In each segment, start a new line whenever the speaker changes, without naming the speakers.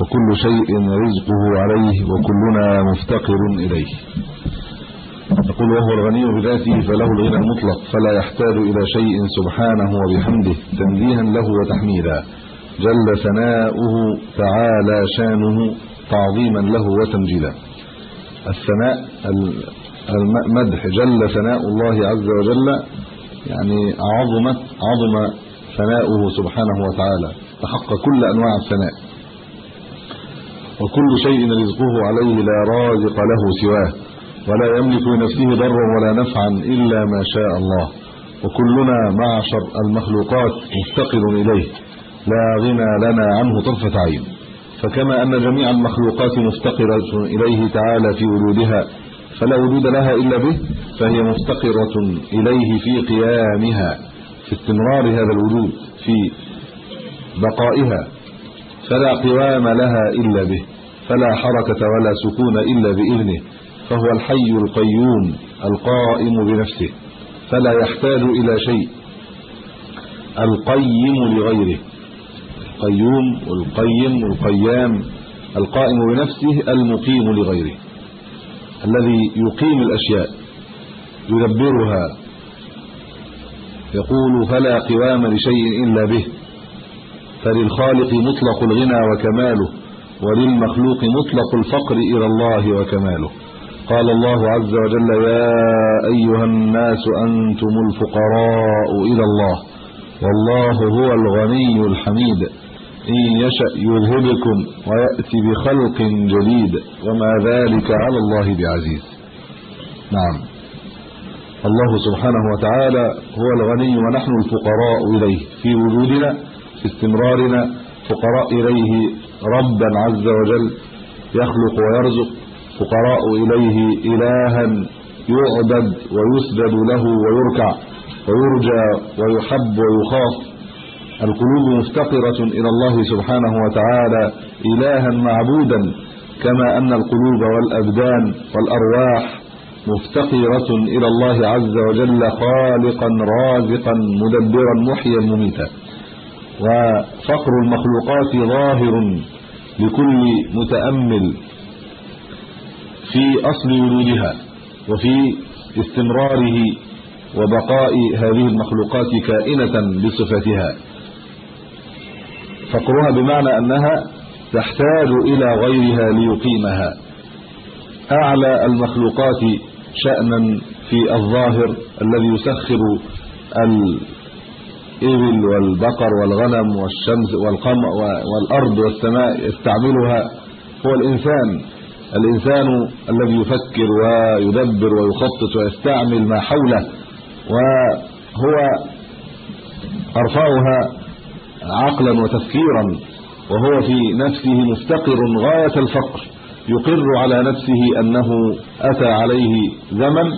وكل شيء رزقه عليه وكلنا مفتقر إليه يقول وهو الغني بذاته فله الغنى المطلق فلا يحتاج إلى شيء سبحانه وبحمده تنزيها له وتحميدا جل ثناؤه تعالى شانه تعظيما له وتمجيدا الثناء المدح جل ثناء الله عز وجل يعني عظمت عظم ثناؤه سبحانه وتعالى تحقق كل انواع الثناء وكل شيء رزقه عليه لا رازق له سواه ولا يملك لنفسه ضرا ولا نفعا الا ما شاء الله وكلنا معشر المخلوقات مفتقر اليه لا غنى لنا عنه طرفه عين فكما ان جميع المخلوقات مفتقره اليه تعالى في وجودها فلا وجود لها الا به فهي مفتقره اليه في قيامها في استمرار هذا الوجود في بقائها فلا قوام لها إلا به فلا حركة ولا سكون إلا بإذنه فهو الحي القيوم القائم بنفسه فلا يحتاج إلى شيء القيم لغيره القيوم والقيم والقيام القائم بنفسه المقيم لغيره الذي يقيم الأشياء يدبرها يقول فلا قوام لشيء إلا به فللخالق مطلق الغنى وكماله وللمخلوق مطلق الفقر الى الله وكماله قال الله عز وجل يا ايها الناس انتم الفقراء الى الله والله هو الغني الحميد ان يشأ يذهبكم وياتي بخلق جديد وما ذلك على الله بعزيز نعم الله سبحانه وتعالى هو الغني ونحن الفقراء اليه في وجودنا في استمرارنا فقراء اليه ربا عز وجل يخلق ويرزق فقراء اليه الها يعبد ويسجد له ويركع ويرجى ويحب ويخاف القلوب مفتقرة إلى الله سبحانه وتعالى إلها معبودا كما أن القلوب والأبدان والأرواح مفتقرة إلى الله عز وجل خالقا رازقا مدبرا محيا مميتا وفقر المخلوقات ظاهر لكل متأمل في أصل وجودها وفي استمراره وبقاء هذه المخلوقات كائنة بصفتها فقرها بمعنى أنها تحتاج إلى غيرها ليقيمها أعلى المخلوقات شأنا في الظاهر الذي يسخر الإبل والبقر والغنم والشمس والقمر والأرض والسماء يستعملها هو الإنسان الإنسان الذي يفكر ويدبر ويخطط ويستعمل ما حوله وهو أرفعها عقلا وتفكيرا وهو في نفسه مفتقر غاية الفقر يقر على نفسه أنه أتى عليه زمن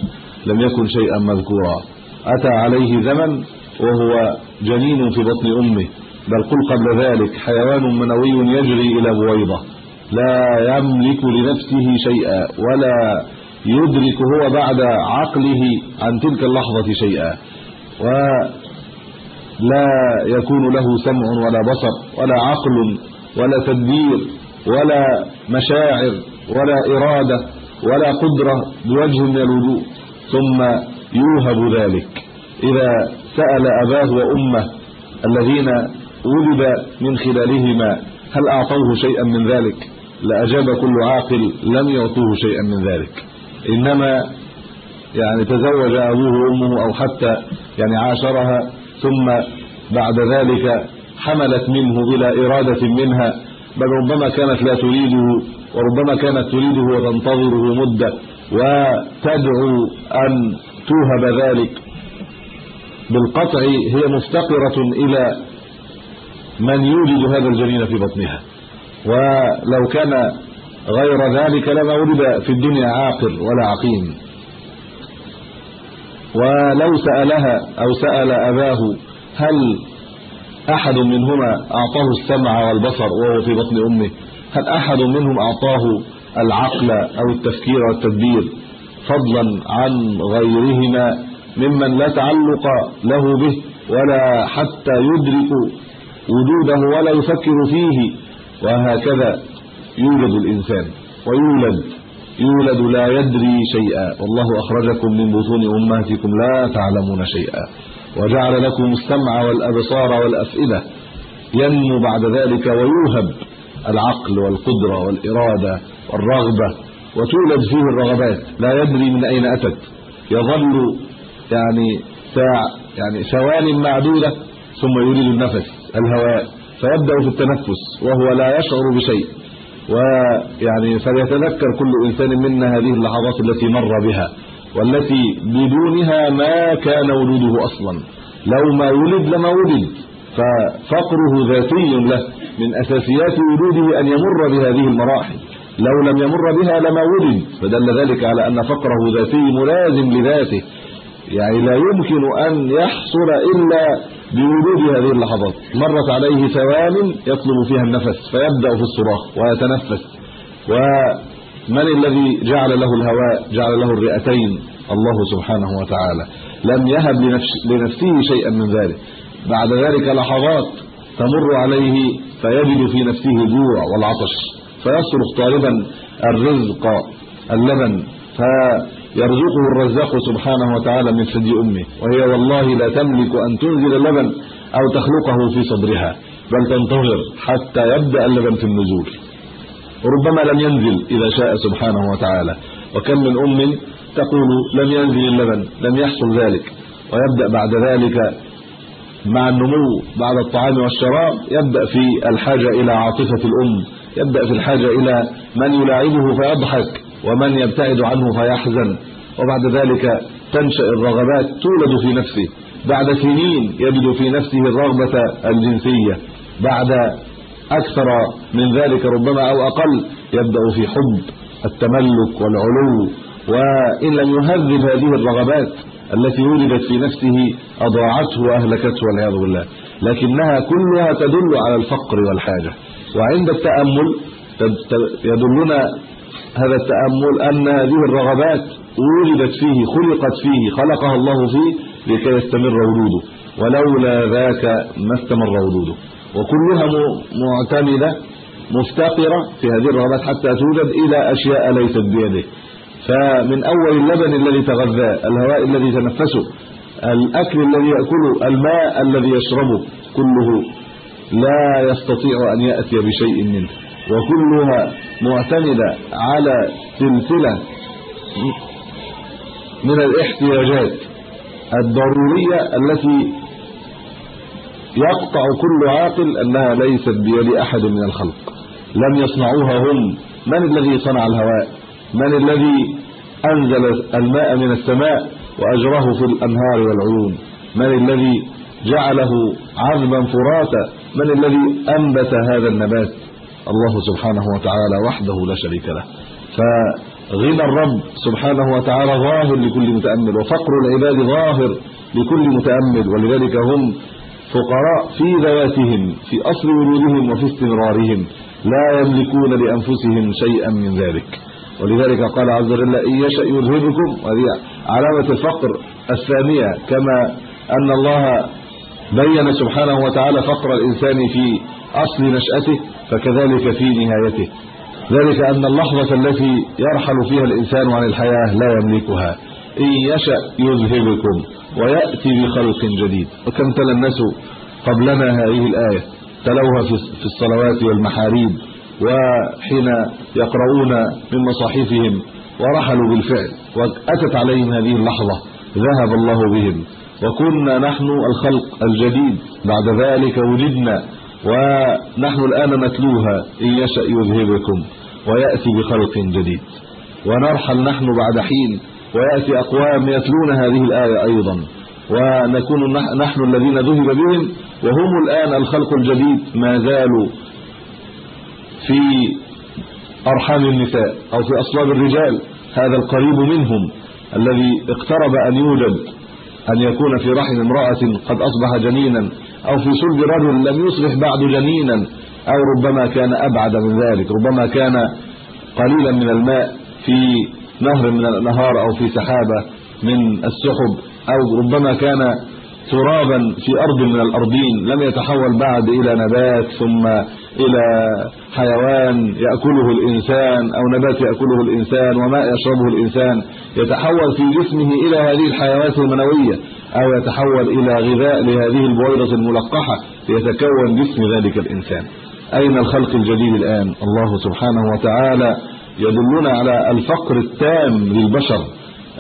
لم يكن شيئا مذكورا أتى عليه زمن وهو جنين في بطن امه بل قل قبل ذلك حيوان منوي يجري الى بويضه لا يملك لنفسه شيئا ولا يدرك هو بعد عقله عن تلك اللحظه شيئا ولا يكون له سمع ولا بصر ولا عقل ولا تدبير ولا مشاعر ولا اراده ولا قدره بوجه من الوجوه ثم يوهب ذلك اذا سأل أباه وأمه الذين ولد من خلالهما هل أعطوه شيئا من ذلك لأجاب كل عاقل لم يعطوه شيئا من ذلك إنما يعني تزوج أبوه وأمه أو حتى يعني عاشرها ثم بعد ذلك حملت منه إلى إرادة منها بل ربما كانت لا تريده وربما كانت تريده وتنتظره مدة وتدعو أن توهب ذلك بالقطع هي مفتقرة إلى من يولد هذا الجنين في بطنها ولو كان غير ذلك لما ولد في الدنيا عاقل ولا عقيم ولو سألها أو سأل أباه هل أحد منهما أعطاه السمع والبصر وهو في بطن أمه هل أحد منهم أعطاه العقل أو التفكير والتدبير فضلا عن غيرهما ممن لا تعلق له به ولا حتى يدرك وجوده ولا يفكر فيه وهكذا يولد الإنسان ويولد يولد لا يدري شيئا والله أخرجكم من بطون أمهاتكم لا تعلمون شيئا وجعل لكم السمع والأبصار والأفئدة ينمو بعد ذلك ويوهب العقل والقدرة والإرادة والرغبة وتولد فيه الرغبات لا يدري من أين أتت يظل يعني ساعة يعني ثوان معدودة ثم يريد النفس الهواء فيبدأ في التنفس وهو لا يشعر بشيء ويعني فليتذكر كل إنسان منا هذه اللحظات التي مر بها والتي بدونها ما كان وجوده أصلا لو ما ولد لما ولد ففقره ذاتي له من أساسيات وجوده أن يمر بهذه المراحل لو لم يمر بها لما ولد فدل ذلك على أن فقره ذاتي ملازم لذاته يعني لا يمكن أن يحصل إلا بوجود هذه اللحظات مرت عليه ثوان يطلب فيها النفس فيبدأ في الصراخ ويتنفس ومن الذي جعل له الهواء جعل له الرئتين الله سبحانه وتعالى لم يهب لنفسه شيئا من ذلك بعد ذلك لحظات تمر عليه فيجد في نفسه الجوع والعطش فيصرخ طالبا الرزق اللبن ف يرزقه الرزاق سبحانه وتعالى من ثدي امه وهي والله لا تملك ان تنزل اللبن او تخلقه في صدرها بل تنتظر حتى يبدا اللبن في النزول ربما لم ينزل اذا شاء سبحانه وتعالى وكم من ام تقول لم ينزل اللبن لم يحصل ذلك ويبدا بعد ذلك مع النمو بعد الطعام والشراب يبدا في الحاجه الى عاطفه الام يبدا في الحاجه الى من يلاعبه فيضحك ومن يبتعد عنه فيحزن وبعد ذلك تنشأ الرغبات تولد في نفسه بعد سنين يجد في نفسه الرغبة الجنسية بعد أكثر من ذلك ربما أو أقل يبدأ في حب التملك والعلو وإن لم يهذب هذه الرغبات التي ولدت في نفسه أضاعته وأهلكته والعياذ بالله لكنها كلها تدل على الفقر والحاجة وعند التأمل يدلنا هذا التأمل أن هذه الرغبات ولدت فيه خلقت فيه خلقها الله فيه لكي يستمر وجوده ولولا ذاك ما استمر وجوده وكلها معتمده مفتقره في هذه الرغبات حتى توجد الى اشياء ليست بيده فمن اول اللبن الذي تغذاه الهواء الذي تنفسه الاكل الذي ياكله الماء الذي يشربه كله لا يستطيع ان ياتي بشيء منه وكلها معتمدة على سلسلة من الاحتياجات الضرورية التي يقطع كل عاقل أنها ليست بيد أحد من الخلق لم يصنعوها هم من الذي صنع الهواء من الذي أنزل الماء من السماء وأجره في الأنهار والعيون من الذي جعله عذبا فراتا من الذي أنبت هذا النبات الله سبحانه وتعالى وحده لا شريك له فغنى الرب سبحانه وتعالى ظاهر لكل متامل وفقر العباد ظاهر لكل متامل ولذلك هم فقراء في ذواتهم في اصل وجودهم وفي استمرارهم لا يملكون لانفسهم شيئا من ذلك ولذلك قال عز وجل ان يشاء يذهبكم وهي علامه الفقر الثانيه كما ان الله بين سبحانه وتعالى فقر الانسان في اصل نشاته فكذلك في نهايته ذلك ان اللحظه التي يرحل فيها الانسان عن الحياه لا يملكها ان يشا يذهبكم وياتي بخلق جديد وكم تلا الناس قبلنا هذه الايه تلوها في الصلوات والمحاريب وحين يقرؤون من مصاحفهم ورحلوا بالفعل واتت عليهم هذه اللحظه ذهب الله بهم وكنا نحن الخلق الجديد بعد ذلك وجدنا ونحن الآن نتلوها إن يشأ يذهبكم ويأتي بخلق جديد ونرحل نحن بعد حين ويأتي أقوام يتلون هذه الآية أيضا ونكون نحن الذين ذهب بهم وهم الآن الخلق الجديد ما زالوا في أرحام النساء أو في أصلاب الرجال هذا القريب منهم الذي اقترب أن يوجد أن يكون في رحم امرأة قد أصبح جنينا أو في صلب رجل لم يصبح بعد جنينا أو ربما كان أبعد من ذلك ربما كان قليلا من الماء في نهر من النهار أو في سحابة من السحب أو ربما كان ترابا في أرض من الأرضين لم يتحول بعد إلى نبات ثم إلى حيوان يأكله الإنسان أو نبات يأكله الإنسان وماء يشربه الإنسان يتحول في جسمه إلى هذه الحيوانات المنوية أو يتحول إلى غذاء لهذه البويضة الملقحة ليتكون جسم ذلك الإنسان أين الخلق الجديد الآن الله سبحانه وتعالى يدلنا على الفقر التام للبشر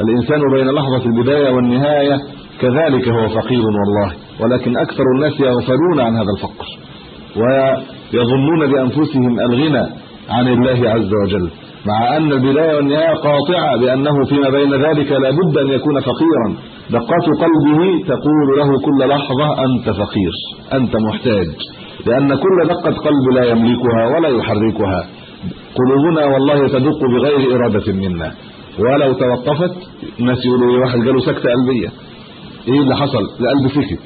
الإنسان بين لحظة البداية والنهاية كذلك هو فقير والله ولكن أكثر الناس يغفلون عن هذا الفقر ويظنون بأنفسهم الغنى عن الله عز وجل مع أن البداية والنهاية قاطعة بأنه فيما بين ذلك لابد أن يكون فقيرا دقات قلبه تقول له كل لحظة أنت فقير أنت محتاج لأن كل دقة قلب لا يملكها ولا يحركها قلوبنا والله تدق بغير إرادة منا ولو توقفت الناس يقولوا ايه واحد جاله سكتة قلبية إيه اللي حصل؟ القلب سكت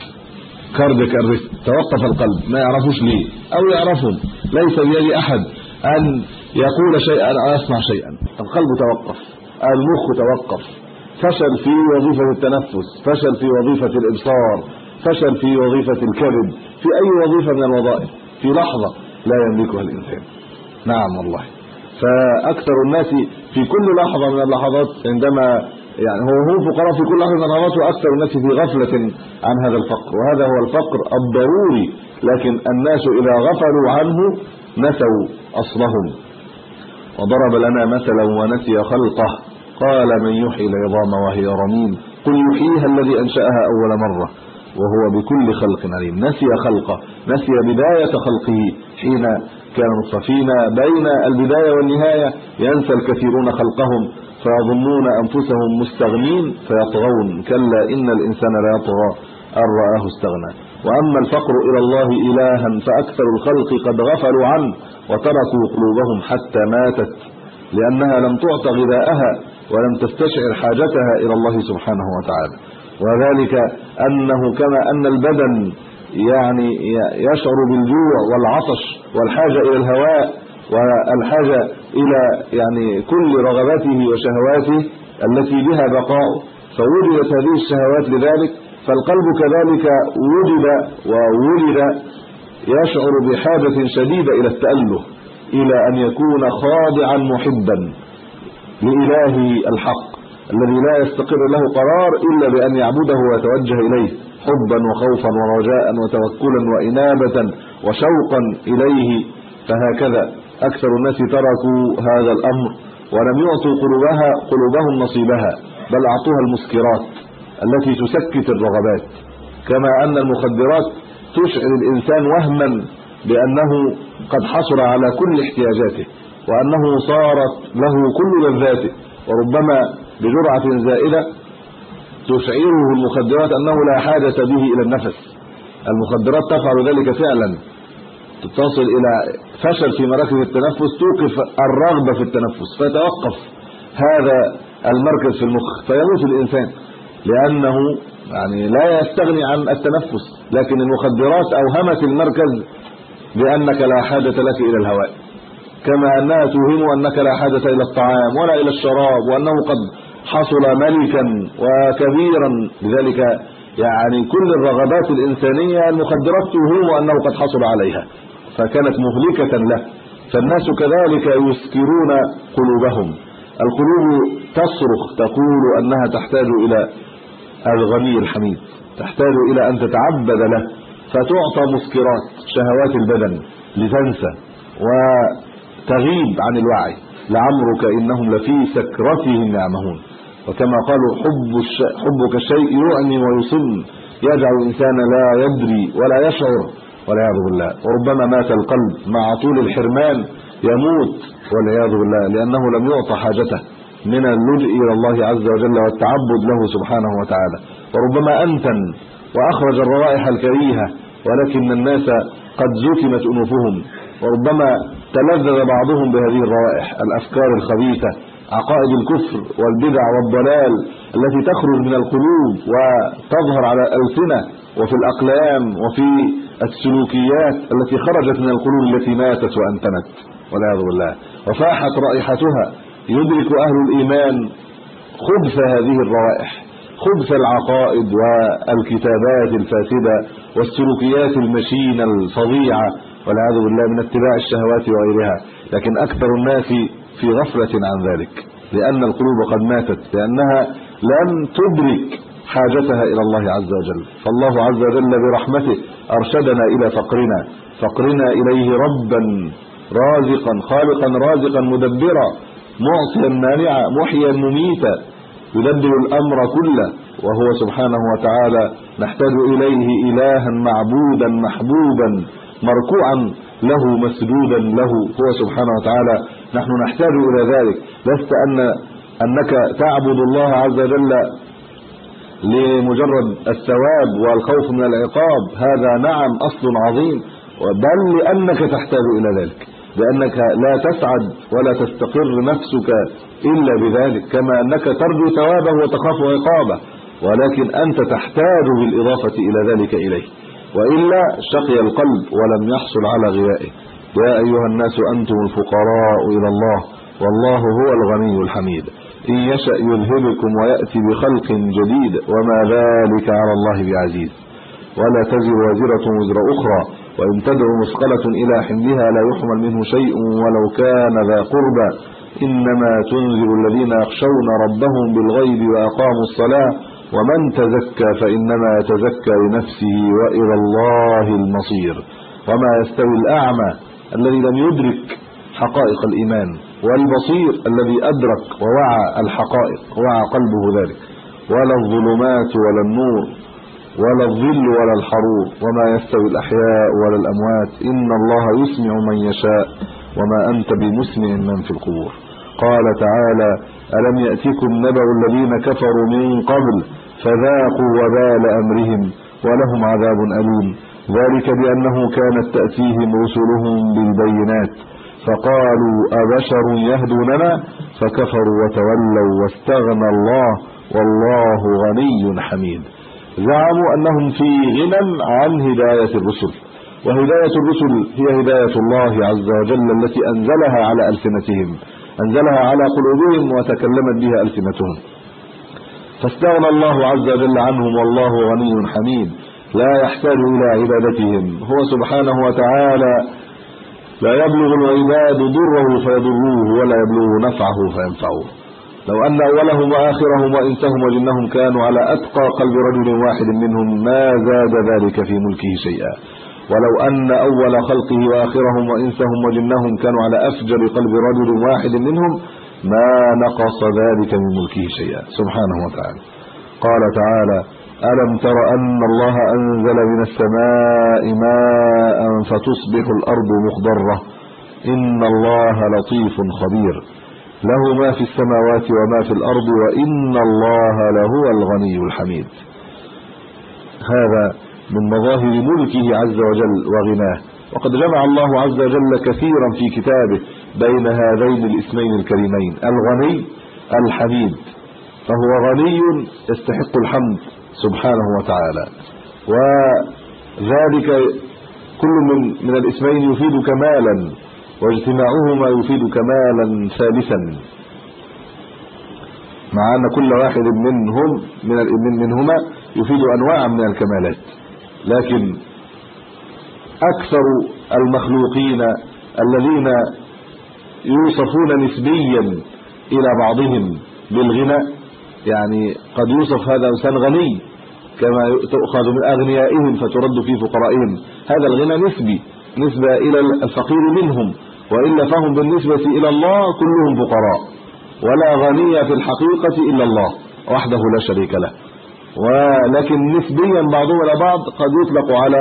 كاردك أرست توقف القلب ما يعرفوش ليه أو يعرفوا ليس بيدي أحد أن يقول شيئا أو يصنع شيئا القلب توقف المخ توقف فشل في وظيفة التنفس فشل في وظيفة الإبصار فشل في وظيفة الكذب في أي وظيفة من الوظائف في لحظة لا يملكها الإنسان نعم والله فأكثر الناس في كل لحظة من اللحظات عندما يعني هو هو فقراء في كل لحظة من اللحظات وأكثر الناس في غفلة عن هذا الفقر وهذا هو الفقر الضروري لكن الناس إذا غفلوا عنه نسوا أصلهم وضرب لنا مثلا ونسي خلقه قال من يحيي العظام وهي رميم قل يحييها الذي أنشأها أول مرة وهو بكل خلق عليم نسي خلقه نسي بداية خلقه حين كانوا مصطفين بين البداية والنهاية ينسى الكثيرون خلقهم فيظنون أنفسهم مستغنين فيطغون كلا إن الإنسان لا يطغى أن رآه استغنى وأما الفقر إلى الله إلها فأكثر الخلق قد غفلوا عنه وتركوا قلوبهم حتى ماتت لأنها لم تعط غذاءها ولم تستشعر حاجتها الى الله سبحانه وتعالى وذلك انه كما ان البدن يعني يشعر بالجوع والعطش والحاجه الى الهواء والحاجه الى يعني كل رغباته وشهواته التي بها بقاء فوجدت هذه الشهوات لذلك فالقلب كذلك وجد وولد يشعر بحاجه شديده الى التاله الى ان يكون خاضعا محبا لإله الحق الذي لا يستقر له قرار إلا بأن يعبده ويتوجه إليه حبا وخوفا ورجاء وتوكلا وإنابة وشوقا إليه فهكذا أكثر الناس تركوا هذا الأمر ولم يعطوا قلوبها قلوبهم نصيبها بل أعطوها المسكرات التي تسكت الرغبات كما أن المخدرات تشعر الإنسان وهما بأنه قد حصل على كل احتياجاته وأنه صارت له كل لذاته وربما بجرعة زائدة تشعره المخدرات أنه لا حاجة به إلى النفس المخدرات تفعل ذلك فعلا تصل إلى فشل في مراكز التنفس توقف الرغبة في التنفس فتوقف هذا المركز في المخ فيموت الإنسان لأنه يعني لا يستغني عن التنفس لكن المخدرات أوهمت المركز بأنك لا حاجة لك إلى الهواء كما انها توهم انك لا حاجه الى الطعام ولا الى الشراب وانه قد حصل ملكا وكبيرا لذلك يعني كل الرغبات الانسانيه المخدرات توهم انه قد حصل عليها فكانت مهلكه له فالناس كذلك يسكرون قلوبهم القلوب تصرخ تقول انها تحتاج الى الغني الحميد تحتاج الى ان تتعبد له فتعطى مسكرات شهوات البدن لتنسى و تغيب عن الوعي لعمرك انهم لفي سكرتهم يعمهون وكما قالوا حب الش... حبك شيء يؤني ويصم يجعل الانسان لا يدري ولا يشعر والعياذ بالله وربما مات القلب مع طول الحرمان يموت والعياذ بالله لانه لم يعطى حاجته من اللجء الى الله عز وجل والتعبد له سبحانه وتعالى وربما انتن واخرج الروائح الكريهه ولكن الناس قد زكمت انوفهم وربما تلذذ بعضهم بهذه الروائح الافكار الخبيثه عقائد الكفر والبدع والضلال التي تخرج من القلوب وتظهر على الالسنه وفي الاقلام وفي السلوكيات التي خرجت من القلوب التي ماتت وانتنت والعياذ بالله وفاحت رائحتها يدرك اهل الايمان خبث هذه الروائح خبث العقائد والكتابات الفاسده والسلوكيات المشينه الفظيعه والعياذ بالله من اتباع الشهوات وغيرها لكن اكثر الناس في غفله عن ذلك لان القلوب قد ماتت لانها لم تدرك حاجتها الى الله عز وجل فالله عز وجل برحمته ارشدنا الى فقرنا فقرنا اليه ربا رازقا خالقا رازقا مدبرا معطيا مانعا محيا مميتا يدبر الامر كله وهو سبحانه وتعالى نحتاج اليه الها معبودا محبوبا مركوعا له مسجودا له هو سبحانه وتعالى نحن نحتاج الى ذلك لست ان انك تعبد الله عز وجل لمجرد الثواب والخوف من العقاب هذا نعم اصل عظيم بل لانك تحتاج الى ذلك لانك لا تسعد ولا تستقر نفسك الا بذلك كما انك ترجو ثوابه وتخاف عقابه ولكن انت تحتاج بالاضافه الى ذلك اليه والا شقي القلب ولم يحصل على غذائه يا ايها الناس انتم الفقراء الى الله والله هو الغني الحميد ان يشاء يذهبكم وياتي بخلق جديد وما ذلك على الله بعزيز ولا تزر وازره وزر اخرى وان تدع مثقله الى حملها لا يحمل منه شيء ولو كان ذا قربى انما تنذر الذين يخشون ربهم بالغيب واقاموا الصلاه ومن تزكى فانما يتزكى لنفسه والى الله المصير وما يستوي الاعمى الذي لم يدرك حقائق الايمان والبصير الذي ادرك ووعى الحقائق وعى قلبه ذلك ولا الظلمات ولا النور ولا الظل ولا الحرور وما يستوي الاحياء ولا الاموات ان الله يسمع من يشاء وما انت بمسمع من في القبور قال تعالى الم ياتكم نبأ الذين كفروا من قبل فذاقوا وبال امرهم ولهم عذاب اليم ذلك بانه كانت تاتيهم رسلهم بالبينات فقالوا ابشر يهدوننا فكفروا وتولوا واستغنى الله والله غني حميد زعموا انهم في غنى عن هدايه الرسل وهدايه الرسل هي هدايه الله عز وجل التي انزلها على السنتهم انزلها على قلوبهم وتكلمت بها السنتهم فاستغنى الله عز وجل عنهم والله غني حميد لا يحتاج إلى عبادتهم هو سبحانه وتعالى لا يبلغ العباد ضره فيضروه ولا يبلغ نفعه فينفعوه لو أن أولهم وآخرهم وإنسهم وجنهم كانوا على أتقى قلب رجل واحد منهم ما زاد ذلك في ملكه شيئا ولو أن أول خلقه وآخرهم وإنسهم وجنهم كانوا على أفجر قلب رجل واحد منهم ما نقص ذلك من ملكه شيئا سبحانه وتعالى قال تعالى ألم تر أن الله أنزل من السماء ماء فتصبح الأرض مخضرة إن الله لطيف خبير له ما في السماوات وما في الأرض وإن الله لهو الغني الحميد هذا من مظاهر ملكه عز وجل وغناه وقد جمع الله عز وجل كثيرا في كتابه بين هذين الاسمين الكريمين الغني الحميد فهو غني يستحق الحمد سبحانه وتعالى وذلك كل من من الاسمين يفيد كمالا واجتماعهما يفيد كمالا ثالثا مع ان كل واحد منهم من منهما يفيد انواعا من الكمالات لكن اكثر المخلوقين الذين يوصفون نسبيا إلى بعضهم بالغنى يعني قد يوصف هذا إنسان غني كما تؤخذ من أغنيائهم فترد في فقرائهم هذا الغنى نسبي نسبة إلى الفقير منهم وإلا فهم بالنسبة إلى الله كلهم فقراء ولا غني في الحقيقة إلا الله وحده لا شريك له ولكن نسبيا بعضهم الى بعض قد يطلق على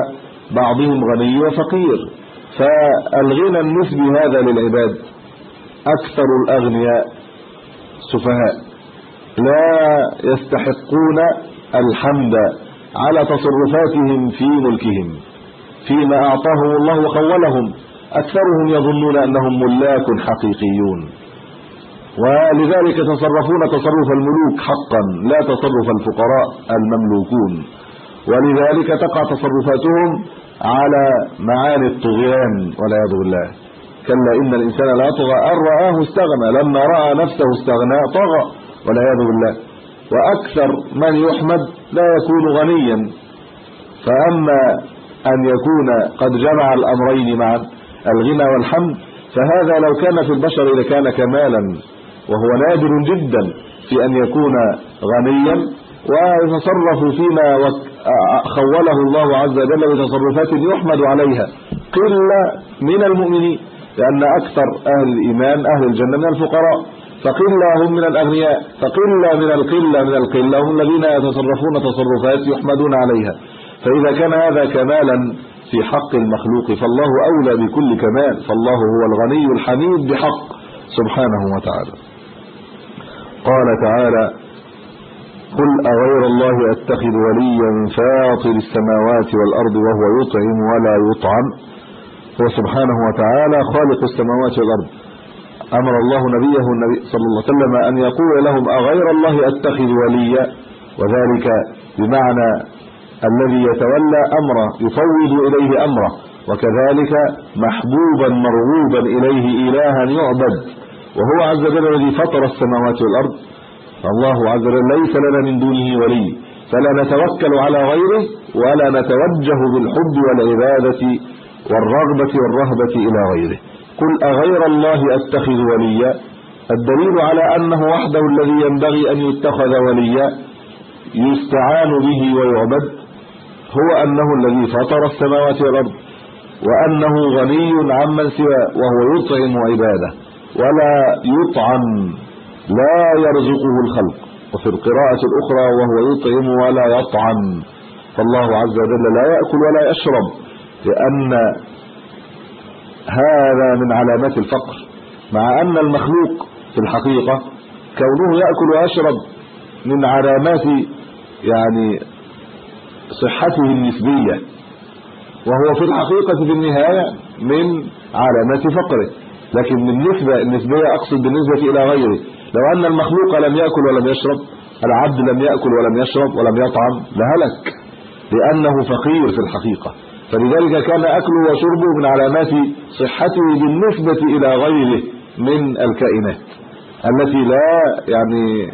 بعضهم غني وفقير فالغنى النسبي هذا للعباد اكثر الاغنياء سفهاء لا يستحقون الحمد على تصرفاتهم في ملكهم فيما اعطاهم الله وخولهم اكثرهم يظنون انهم ملاك حقيقيون ولذلك تصرفون تصرف الملوك حقا لا تصرف الفقراء المملوكون ولذلك تقع تصرفاتهم على معاني الطغيان والعياذ بالله كلا ان الانسان لا طغى ان راه استغنى لما راى نفسه استغنى طغى والعياذ بالله واكثر من يحمد لا يكون غنيا فاما ان يكون قد جمع الامرين معا الغنى والحمد فهذا لو كان في البشر لكان كمالا وهو نادر جدا في ان يكون غنيا ويتصرف فيما خوله الله عز وجل بتصرفات يحمد عليها قله من المؤمنين لأن أكثر أهل الإيمان أهل الجنة من الفقراء فقلة هم من الأغنياء فقلة من القلة من القلة هم الذين يتصرفون تصرفات يحمدون عليها فإذا كان هذا كمالا في حق المخلوق فالله أولى بكل كمال فالله هو الغني الحميد بحق سبحانه وتعالى قال تعالى قل أغير الله أتخذ وليا فاطر السماوات والأرض وهو يطعم ولا يطعم هو سبحانه وتعالى خالق السماوات والارض امر الله نبيه النبي صلى الله عليه وسلم ان يقول لهم اغير الله اتخذ وليا وذلك بمعنى الذي يتولى امره يفوض اليه امره وكذلك محبوبا مرغوبا اليه الها يعبد وهو عز وجل الذي فطر السماوات والارض فالله عز وجل ليس لنا من دونه ولي فلا نتوكل على غيره ولا نتوجه بالحب والعباده والرغبة والرهبة إلى غيره قل أغير الله أتخذ وليا الدليل على أنه وحده الذي ينبغي أن يتخذ وليا يستعان به ويعبد هو أنه الذي فطر السماوات والأرض وأنه غني عمن سواه وهو يطعم عباده ولا يطعم لا يرزقه الخلق وفي القراءة الأخرى وهو يطعم ولا يطعم فالله عز وجل لا يأكل ولا يشرب لأن هذا من علامات الفقر مع أن المخلوق في الحقيقة كونه يأكل ويشرب من علامات يعني صحته النسبية وهو في الحقيقة في النهاية من علامات فقره لكن بالنسبة النسبية أقصد بالنسبة إلى غيره لو أن المخلوق لم يأكل ولم يشرب العبد لم يأكل ولم يشرب ولم يطعم لهلك لأنه فقير في الحقيقة فلذلك كان أكله وشربه من علامات صحته بالنسبة إلى غيره من الكائنات التي لا يعني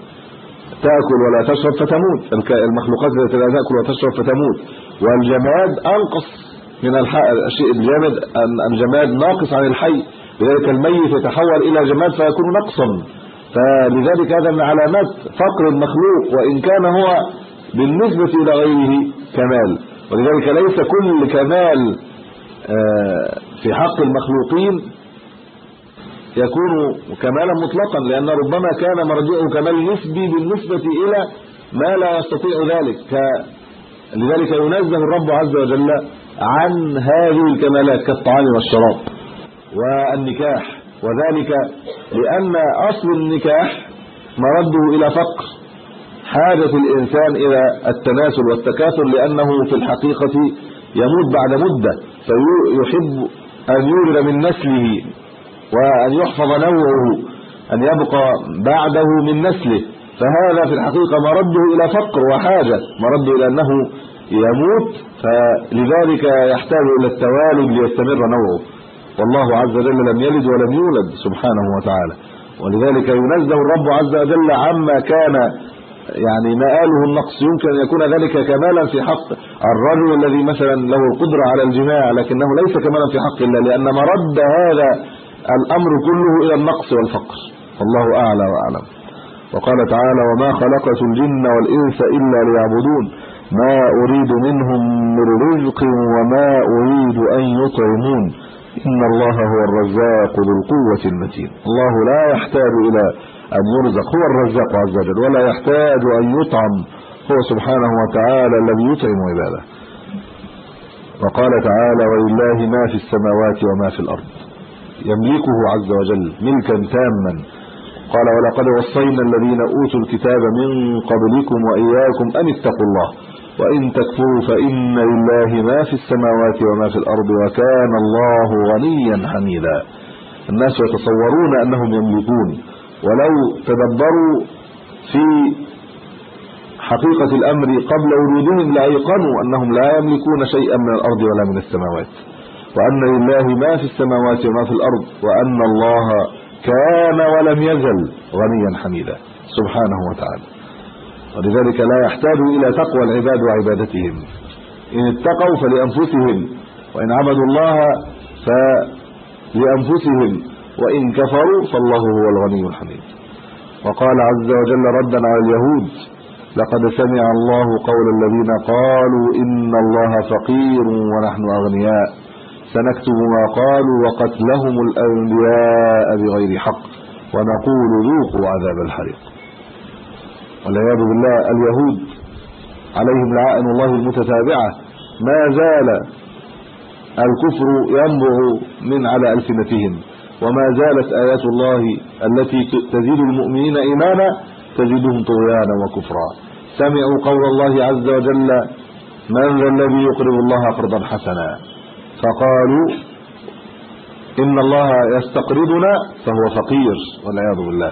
تاكل ولا تشرب فتموت المخلوقات التي لا تاكل ولا تشرب فتموت والجماد انقص من الشيء الجامد الجماد ناقص عن الحي لذلك الميت يتحول الى جماد فيكون نقصا فلذلك هذا من علامات فقر المخلوق وان كان هو بالنسبه الى غيره كمال ولذلك ليس كل كمال آه، في حق المخلوقين يكون كمالا مطلقا لأن ربما كان مرجعه كمال نسبي بالنسبة إلى ما لا يستطيع ذلك لذلك ينزه الرب عز وجل عن هذه الكمالات كالطعام والشراب والنكاح وذلك لأن أصل النكاح مرده إلى فقر حاجة الإنسان إلى التناسل والتكاثر لأنه في الحقيقة يموت بعد مدة فيحب أن يورد من نسله وأن يحفظ نوعه أن يبقى بعده من نسله فهذا في الحقيقة مرده إلى فقر وحاجة مرده إلى أنه يموت فلذلك يحتاج إلى التوالد ليستمر نوعه والله عز وجل لم يلد ولم يولد سبحانه وتعالى ولذلك ينزه الرب عز وجل عما كان يعني ما قاله النقص يمكن ان يكون ذلك كمالا في حق الرجل الذي مثلا له القدره على الجماع لكنه ليس كمالا في حق الله لان مرد هذا الامر كله الى النقص والفقر الله اعلى واعلم وقال تعالى وما خلقت الجن والانس الا ليعبدون ما اريد منهم من رزق وما اريد ان يطعمون ان الله هو الرزاق ذو القوه المتين الله لا يحتاج الى المرزق هو الرزاق عز وجل ولا يحتاج ان يطعم هو سبحانه وتعالى الذي يطعم عباده وقال تعالى ولله ما في السماوات وما في الارض يملكه عز وجل ملكا تاما قال ولقد وصينا الذين اوتوا الكتاب من قبلكم واياكم ان اتقوا الله وان تكفروا فان لله ما في السماوات وما في الارض وكان الله غنيا حميدا الناس يتصورون انهم يملكون ولو تدبروا في حقيقة الأمر قبل ورودهم لأيقنوا أنهم لا يملكون شيئا من الأرض ولا من السماوات وأن لله ما في السماوات وما في الأرض وأن الله كان ولم يزل غنيا حميدا سبحانه وتعالى ولذلك لا يحتاج إلى تقوى العباد وعبادتهم إن اتقوا فلأنفسهم وإن عبدوا الله فلأنفسهم وإن كفروا فالله هو الغني الحميد وقال عز وجل ردا على اليهود لقد سمع الله قول الذين قالوا إن الله فقير ونحن أغنياء سنكتب ما قالوا وقتلهم الأنبياء بغير حق ونقول ذوقوا عذاب الحريق والعياذ بالله اليهود عليهم لعائن الله المتتابعة ما زال الكفر ينبع من على ألسنتهم وما زالت ايات الله التي تزيد المؤمنين ايمانا تزيدهم طغيانا وكفرا سمعوا قول الله عز وجل من ذا الذي يقرض الله قرضا حسنا فقالوا ان الله يستقرضنا فهو فقير والعياذ بالله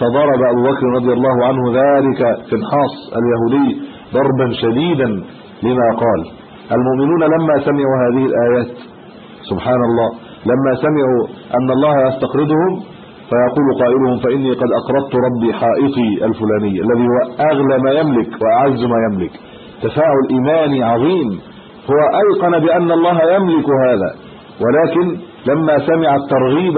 فضرب ابو بكر رضي الله عنه ذلك في الحاص اليهودي ضربا شديدا لما قال المؤمنون لما سمعوا هذه الايات سبحان الله لما سمعوا أن الله يستقرضهم فيقول قائلهم فإني قد أقرضت ربي حائطي الفلاني الذي هو أغلى ما يملك وأعز ما يملك تفاعل إيماني عظيم هو أيقن بأن الله يملك هذا ولكن لما سمع الترغيب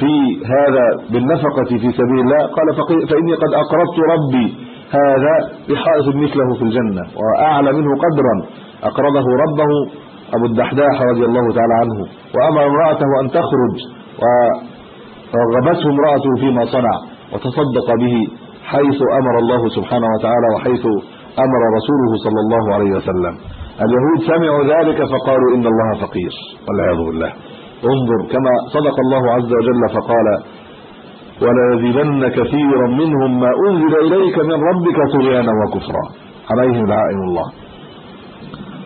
في هذا بالنفقة في سبيل الله قال فإني قد أقرضت ربي هذا بحائط مثله في الجنة وأعلى منه قدرا أقرضه ربه ابو الدحداح رضي الله تعالى عنه وامر امراته ان تخرج ورغبته امراته فيما صنع وتصدق به حيث امر الله سبحانه وتعالى وحيث امر رسوله صلى الله عليه وسلم اليهود سمعوا ذلك فقالوا ان الله فقير والعياذ بالله انظر كما صدق الله عز وجل فقال ولا يذلن كثيرا منهم ما انزل اليك من ربك طغيانا وكفرا عليهم لعائن الله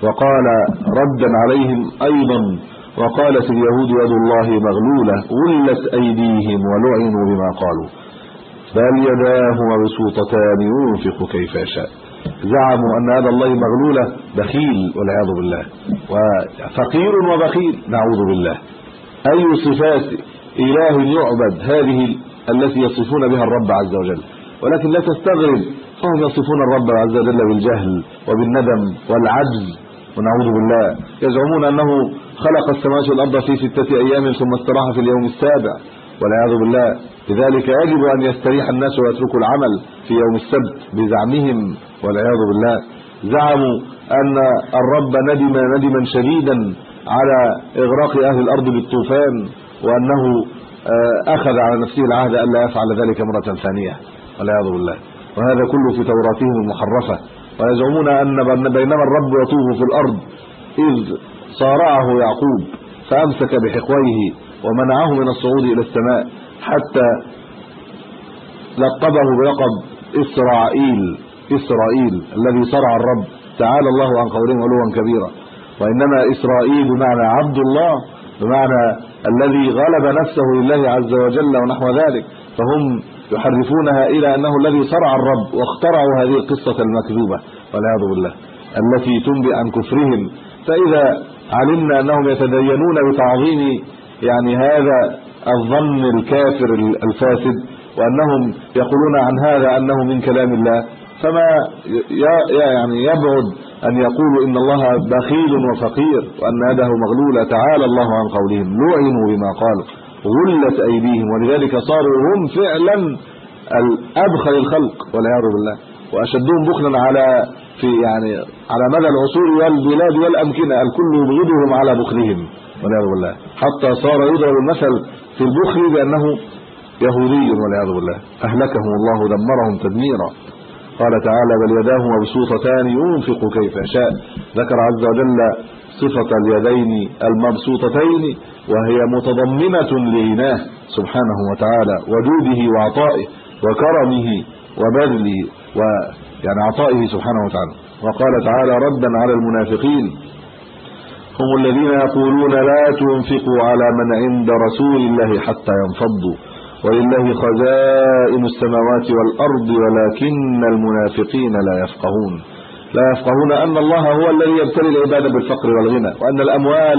وقال ردا عليهم ايضا وقالت اليهود يد الله مغلوله غلت ايديهم ولعنوا بما قالوا بل يداه مبسوطتان ينفق كيف يشاء زعموا ان هذا الله مغلوله بخيل والعياذ بالله وفقير وبخيل نعوذ بالله اي صفات اله يعبد هذه التي يصفون بها الرب عز وجل ولكن لا تستغرب فهم يصفون الرب عز وجل بالجهل وبالندم والعجز ونعوذ بالله يزعمون انه خلق السماوات والارض في سته ايام ثم استراح في اليوم السابع والعياذ بالله لذلك يجب ان يستريح الناس ويتركوا العمل في يوم السبت بزعمهم والعياذ بالله زعموا ان الرب ندم ندما شديدا على اغراق اهل الارض بالطوفان وانه آه، اخذ على نفسه العهد الا يفعل ذلك مره ثانيه والعياذ بالله وهذا كله في توراتهم المحرفه ويزعمون ان بينما الرب يطوف في الارض اذ صارعه يعقوب فامسك بحقويه ومنعه من الصعود الى السماء حتى لقبه بلقب اسرائيل اسرائيل الذي صرع الرب تعالى الله عن قولهم علوا كبيرا وانما اسرائيل بمعنى عبد الله بمعنى الذي غلب نفسه لله عز وجل ونحو ذلك فهم يحرفونها الى انه الذي صرع الرب واخترعوا هذه القصه المكذوبه والعياذ بالله التي تنبئ عن كفرهم فاذا علمنا انهم يتدينون بتعظيم يعني هذا الظن الكافر الفاسد وانهم يقولون عن هذا انه من كلام الله فما يعني يبعد ان يقولوا ان الله بخيل وفقير وان يده مغلوله تعالى الله عن قولهم لعنوا بما قالوا غلت ايديهم ولذلك صاروا هم فعلا الابخل الخلق والعياذ بالله واشدهم بخلا على في يعني على مدى العصور والبلاد والامكنه الكل يبغضهم على بخلهم والعياذ بالله حتى صار يضرب المثل في البخل بانه يهودي والعياذ بالله اهلكهم الله دمرهم تدميرا قال تعالى بل يداه مبسوطتان ينفق كيف شاء ذكر عز وجل صفة اليدين المبسوطتين وهي متضمنة لغناه سبحانه وتعالى وجوده وعطائه وكرمه وبذله ويعني عطائه سبحانه وتعالى وقال تعالى ردا على المنافقين هم الذين يقولون لا تنفقوا على من عند رسول الله حتى ينفضوا ولله خزائن السماوات والارض ولكن المنافقين لا يفقهون لا يفقهون أن الله هو الذي يبتلي العباد بالفقر والغنى وأن الأموال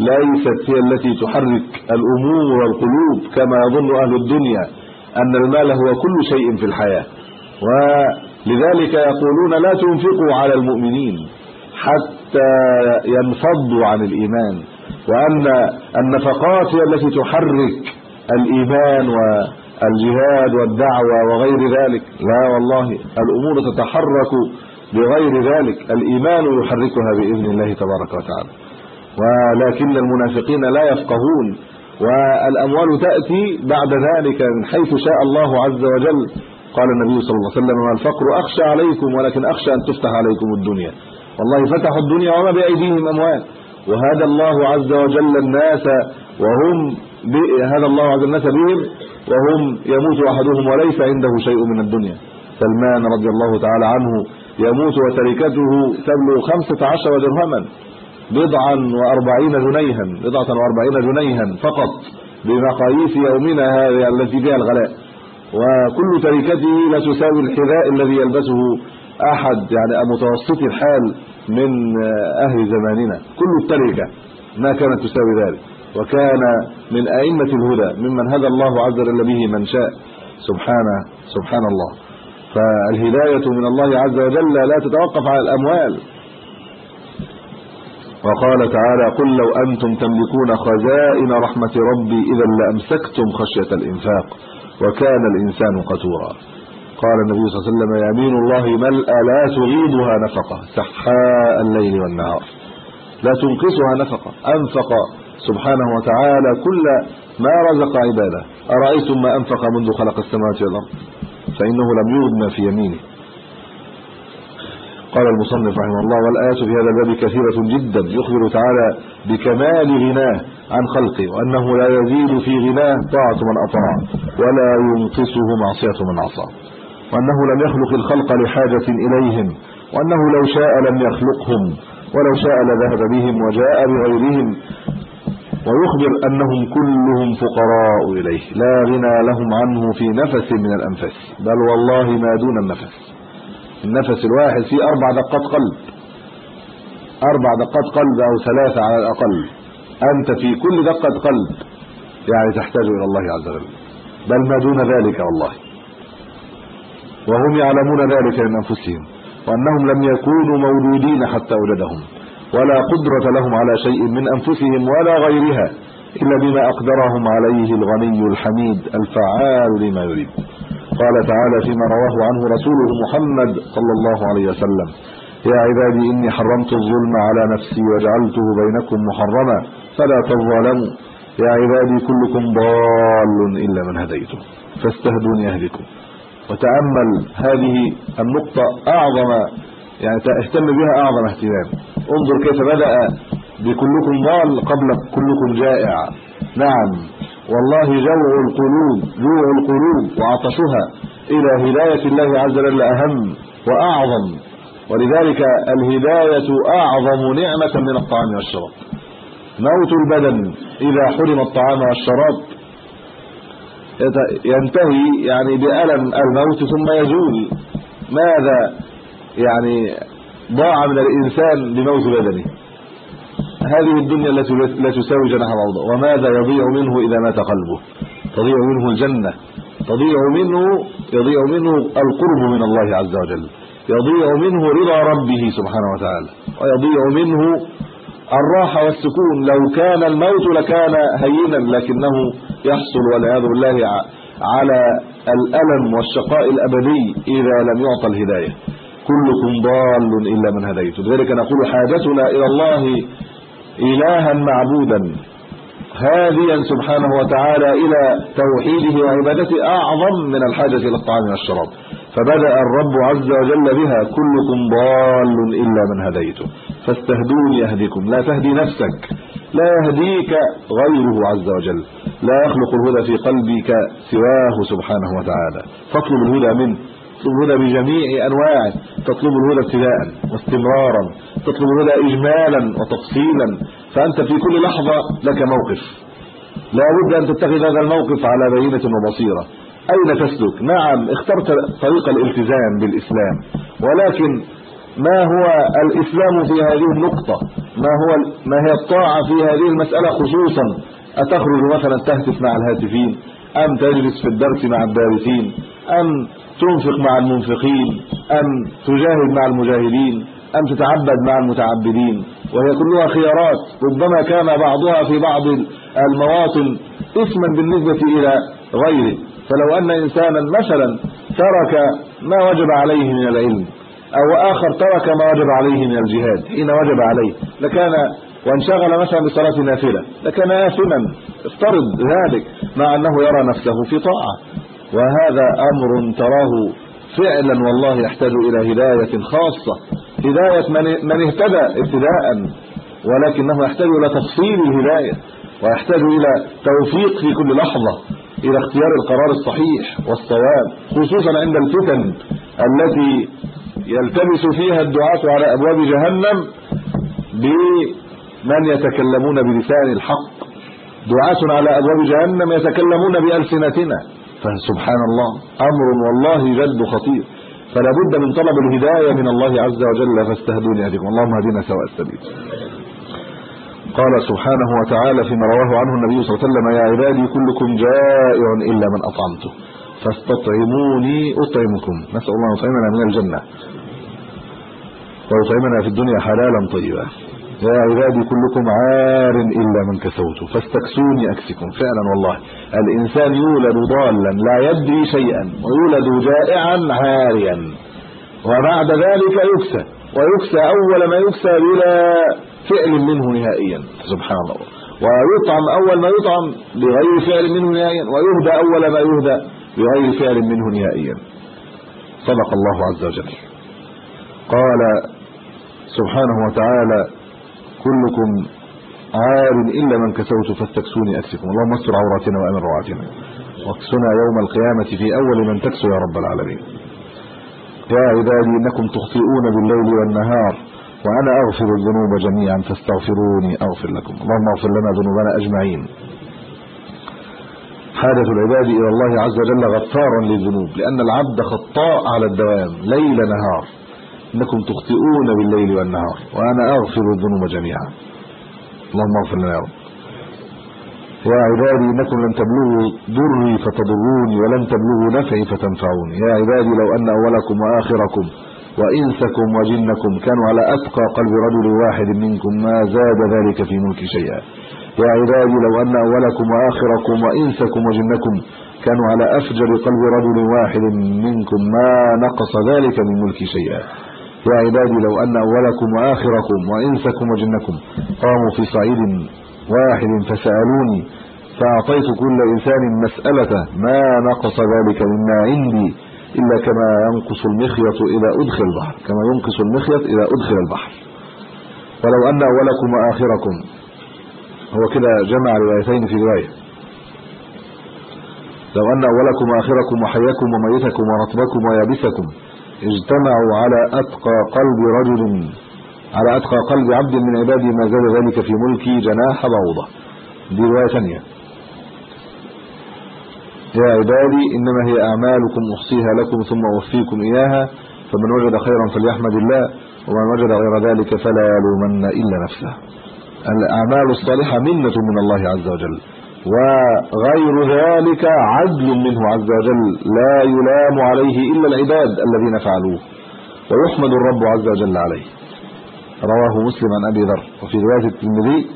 ليست هي التي تحرك الأمور والقلوب كما يظن أهل الدنيا أن المال هو كل شيء في الحياة ولذلك يقولون لا تنفقوا على المؤمنين حتى ينفضوا عن الإيمان وأن النفقات هي التي تحرك الإيمان والجهاد والدعوة وغير ذلك لا والله الأمور تتحرك بغير ذلك الايمان يحركها باذن الله تبارك وتعالى ولكن المنافقين لا يفقهون والاموال تاتي بعد ذلك من حيث شاء الله عز وجل قال النبي صلى الله عليه وسلم ما الفقر اخشى عليكم ولكن اخشى ان تفتح عليكم الدنيا والله فتح الدنيا وما بايديهم اموال وهذا الله عز وجل الناس وهم هذا الله عز وجل الناس بهم وهم يموت احدهم وليس عنده شيء من الدنيا سلمان رضي الله تعالى عنه يموت وتركته تبلغ 15 درهما بضعا و40 جنيها بضعة و40 جنيها فقط بمقاييس يومنا هذه التي فيها الغلاء وكل تركته لا تساوي الحذاء الذي يلبسه احد يعني متوسطي الحال من اهل زماننا كل التركه ما كانت تساوي ذلك وكان من ائمه الهدى ممن هدى الله عز وجل به من شاء سبحانه سبحان الله فالهداية من الله عز وجل لا تتوقف على الأموال وقال تعالى قل لو أنتم تملكون خزائن رحمة ربي إذا لأمسكتم خشية الإنفاق وكان الإنسان قتورا قال النبي صلى الله عليه وسلم يمين الله ملأ لا تغيبها نفقة سحاء الليل والنهار لا تنقصها نفقة أنفق سبحانه وتعالى كل ما رزق عباده أرأيتم ما أنفق منذ خلق السماوات والأرض فانه لم يغنى في يمينه قال المصنف رحمه الله والايات في هذا الباب كثيره جدا يخبر تعالى بكمال غناه عن خلقه وانه لا يزيد في غناه طاعه من اطاع ولا ينقصه معصيه من عصى وانه لم يخلق الخلق لحاجه اليهم وانه لو شاء لم يخلقهم ولو شاء لذهب بهم وجاء بغيرهم ويخبر انهم كلهم فقراء اليه لا غنى لهم عنه في نفس من الانفس بل والله ما دون النفس النفس الواحد فيه اربع دقات قلب اربع دقات قلب او ثلاثه على الاقل انت في كل دقه قلب يعني تحتاج الى الله عز وجل بل ما دون ذلك والله وهم يعلمون ذلك من انفسهم وانهم لم يكونوا مولودين حتى ولدهم ولا قدرة لهم على شيء من أنفسهم ولا غيرها إلا بما أقدرهم عليه الغني الحميد الفعال لما يريد قال تعالى فيما رواه عنه رسوله محمد صلى الله عليه وسلم يا عبادي إني حرمت الظلم على نفسي وجعلته بينكم محرما فلا تظلموا يا عبادي كلكم ضال إلا من هديته فاستهدوني أهلكم وتأمل هذه النقطة أعظم يعني تهتم بها اعظم اهتمام انظر كيف بدا بكلكم ضال قبل كلكم جائع نعم والله جوع القلوب جوع القلوب وعطشها الى هدايه الله عز وجل اهم واعظم ولذلك الهدايه اعظم نعمه من الطعام والشراب موت البدن اذا حرم الطعام والشراب ينتهي يعني بالم الموت ثم يزول ماذا يعني ضاع من الانسان لموز بدنه هذه الدنيا التي لا تساوي جناح بعوضه وماذا يضيع منه اذا مات قلبه تضيع منه الجنه تضيع منه يضيع منه القرب من الله عز وجل يضيع منه رضا ربه سبحانه وتعالى ويضيع منه الراحه والسكون لو كان الموت لكان هينا لكنه يحصل والعياذ بالله على الالم والشقاء الابدي اذا لم يعطى الهدايه كلكم ضال إلا من هديته لذلك نقول حاجتنا إلى الله إلها معبودا هاديا سبحانه وتعالى إلى توحيده وعبادته أعظم من الحاجة إلى الطعام والشراب فبدأ الرب عز وجل بها كلكم ضال إلا من هديته فاستهدوني أهديكم لا تهدي نفسك لا يهديك غيره عز وجل لا يخلق الهدى في قلبك سواه سبحانه وتعالى فاطلب الهدى منه تطلب الهدى بجميع انواعه تطلب الهدى ابتداء واستمرارا تطلب الهدى اجمالا وتفصيلا فانت في كل لحظه لك موقف لا بد ان تتخذ هذا الموقف على بينه وبصيره اين تسلك نعم اخترت طريق الالتزام بالاسلام ولكن ما هو الاسلام في هذه النقطه ما هو ما هي الطاعه في هذه المساله خصوصا اتخرج مثلا تهتف مع الهاتفين أم تجلس في الدرس مع الدارسين أم تنفق مع المنفقين أم تجاهد مع المجاهدين أم تتعبد مع المتعبدين وهي كلها خيارات ربما كان بعضها في بعض المواطن اسما بالنسبة إلى غيره فلو أن إنسانا مثلا ترك ما وجب عليه من العلم أو آخر ترك ما وجب عليه من الجهاد حين وجب عليه لكان وانشغل مثلا بصلاة نافلة لكان آثما افترض ذلك مع انه يرى نفسه في طاعه وهذا امر تراه فعلا والله يحتاج الى هدايه خاصه هدايه من من اهتدى ابتداء ولكنه يحتاج الى تفصيل الهدايه ويحتاج الى توفيق في كل لحظه الى اختيار القرار الصحيح والصواب خصوصا عند الفتن التي يلتبس فيها الدعاة على ابواب جهنم بمن يتكلمون بلسان الحق دعاة على ابواب جهنم يتكلمون بالسنتنا فسبحان الله امر والله جد خطير فلا بد من طلب الهدايه من الله عز وجل فاستهدوني اهدكم اللهم اهدنا سواء السبيل قال سبحانه وتعالى فيما رواه عنه النبي صلى الله عليه وسلم يا عبادي كلكم جائع الا من اطعمته فاستطعموني اطعمكم نسال الله ان يطعمنا من الجنه ويطعمنا في الدنيا حلالا طيبا يا عبادي كلكم عار إلا من كسوته فاستكسوني أكسكم فعلا والله الإنسان يولد ضالا لا يدري شيئا ويولد جائعا عاريا وبعد ذلك يكسى ويكسى أول ما يكسى بلا فعل منه نهائيا سبحان الله ويطعم أول ما يطعم بغير فعل منه نهائيا ويهدى أول ما يهدى بغير فعل منه نهائيا صدق الله عز وجل قال سبحانه وتعالى كلكم عار الا من كسوت فاستكسوني اكسكم اللهم استر عوراتنا وامن روعاتنا واكسنا يوم القيامه في اول من تكسو يا رب العالمين يا عبادي انكم تخطئون بالليل والنهار وانا اغفر الذنوب جميعا فاستغفروني اغفر لكم اللهم اغفر لنا ذنوبنا اجمعين حاله العباد الى الله عز وجل غفارا للذنوب لان العبد خطاء على الدوام ليل نهار انكم تخطئون بالليل والنهار وانا اغفر الذنوب جميعا اللهم اغفر لنا يا رب يا عبادي انكم لن تبلغوا ضري فتضروني ولن تبلغوا نفعي فتنفعوني يا عبادي لو ان اولكم واخركم وانسكم وجنكم كانوا على اتقى قلب رجل واحد منكم ما زاد ذلك في ملك شيئا يا عبادي لو ان اولكم واخركم وانسكم وجنكم كانوا على افجر قلب رجل واحد منكم ما نقص ذلك من ملك شيئا يا عبادي لو ان اولكم واخركم وانسكم وجنكم قاموا في صعيد واحد فسالوني فاعطيت كل انسان مساله ما نقص ذلك مما عندي الا كما ينقص المخيط اذا ادخل البحر كما ينقص المخيط اذا ادخل البحر ولو ان اولكم واخركم هو كده جمع روايتين في روايه لو ان اولكم واخركم وحياكم وميتكم ورطبكم ويابسكم اجتمعوا على اتقى قلب رجل على اتقى قلب عبد من عبادي ما زاد ذلك في ملكي جناح بعوضه دي روايه ثانيه يا عبادي انما هي اعمالكم احصيها لكم ثم اوفيكم اياها فمن وجد خيرا فليحمد الله ومن وجد غير ذلك فلا يلومن الا نفسه الاعمال الصالحه منه من الله عز وجل وغير ذلك عدل منه عز وجل لا يلام عليه إلا العباد الذين فعلوه ويحمد الرب عز وجل عليه رواه مسلم عن أبي ذر وفي رواية الترمذي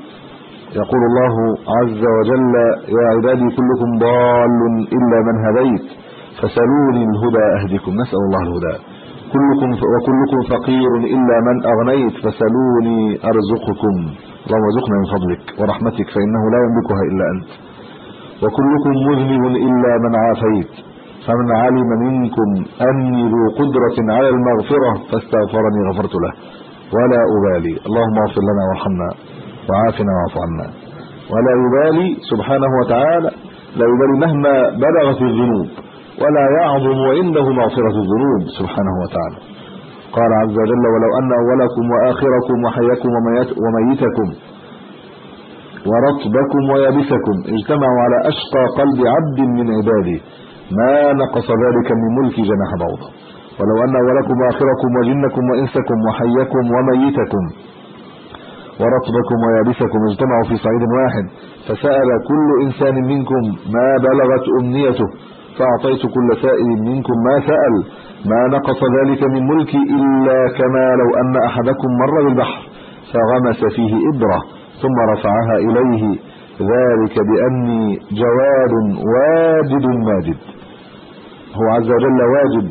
يقول الله عز وجل يا عبادي كلكم ضال إلا من هديت فسلوني الهدى أهدكم نسأل الله الهدى كلكم وكلكم فقير إلا من أغنيت فسلوني أرزقكم اللهم ارزقنا من فضلك ورحمتك فانه لا يملكها الا انت وكلكم مذنب الا من عافيت فمن علم منكم اني ذو قدره على المغفره فاستغفرني غفرت له ولا ابالي اللهم اغفر لنا وارحمنا وعافنا واعف عنا ولا يبالي سبحانه وتعالى لا يبالي مهما بلغت الذنوب ولا يعظم عنده مغفره الذنوب سبحانه وتعالى قال عز وجل ولو أن أولكم وآخركم وحيكم وميتكم ورطبكم ويابسكم اجتمعوا على أشقى قلب عبد من عباده ما نقص ذلك من ملك جناح بعوضة ولو أن أولكم وآخركم وجنكم وإنسكم وحيكم وميتكم ورطبكم ويابسكم اجتمعوا في صعيد واحد فسأل كل إنسان منكم ما بلغت أمنيته فأعطيت كل سائل منكم ما سأل ما نقص ذلك من ملكي إلا كما لو أن أحدكم مر بالبحر فغمس فيه إبرة ثم رفعها إليه ذلك بأني جواد واجد ماجد هو عز وجل واجد